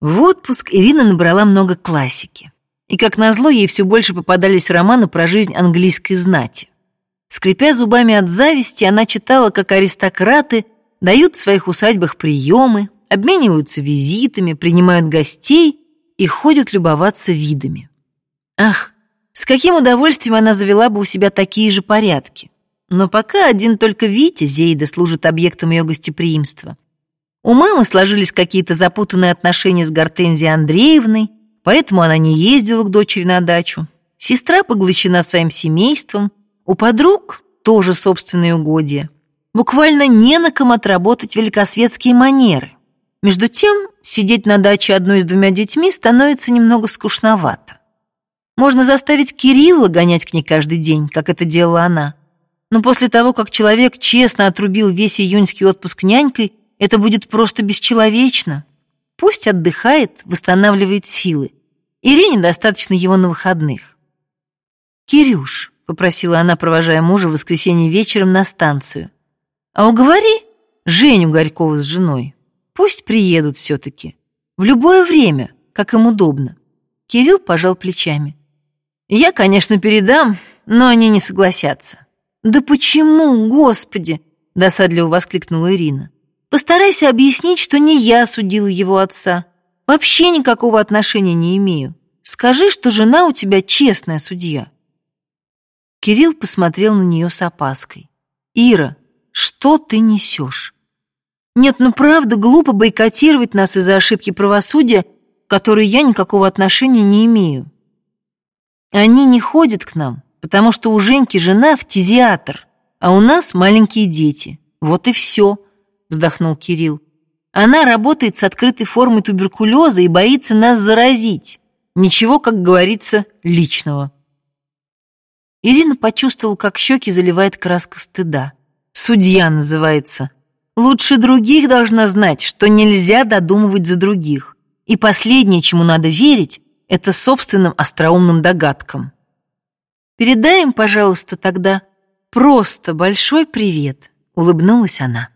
В отпуск Ирина набрала много классики. И, как назло, ей все больше попадались романы про жизнь английской знати. Скрипя зубами от зависти, она читала, как аристократы дают в своих усадьбах приемы, обмениваются визитами, принимают гостей и ходят любоваться видами. Ах, с каким удовольствием она завела бы у себя такие же порядки. Но пока один только Витя Зейда служит объектом ее гостеприимства. У мамы сложились какие-то запутанные отношения с Гортензией Андреевной, поэтому она не ездила к дочери на дачу. Сестра поглощена своим семейством, у подруг тоже собственные угодья. Буквально не на ком отработать великосветские манеры. Между тем, сидеть на даче одной с двумя детьми становится немного скучновато. Можно заставить Кирилла гонять к ней каждый день, как это делала она. Но после того, как человек честно отрубил весь июньский отпуск нянькой, это будет просто бесчеловечно. Пусть отдыхает, восстанавливает силы. Ирине достаточно его на выходных. «Кирюш», — попросила она, провожая мужа в воскресенье вечером на станцию, «а уговори Женю Горькова с женой. Пусть приедут все-таки. В любое время, как им удобно». Кирилл пожал плечами. «Я, конечно, передам, но они не согласятся». «Да почему, Господи?» — досадливо воскликнула Ирина. «Постарайся объяснить, что не я судила его отца. Вообще никакого отношения не имею. Скажи, что жена у тебя честная судья». Кирилл посмотрел на нее с опаской. «Ира, что ты несешь?» «Нет, ну правда, глупо бойкотировать нас из-за ошибки правосудия, к которой я никакого отношения не имею. Они не ходят к нам, потому что у Женьки жена фтизиатр, а у нас маленькие дети. Вот и все», — вздохнул Кирилл. «Она работает с открытой формой туберкулеза и боится нас заразить. Ничего, как говорится, личного». Ирина почувствовала, как щеки заливает краска стыда. «Судья называется. Лучше других должна знать, что нельзя додумывать за других. И последнее, чему надо верить, это собственным остроумным догадкам». «Передай им, пожалуйста, тогда просто большой привет», — улыбнулась она.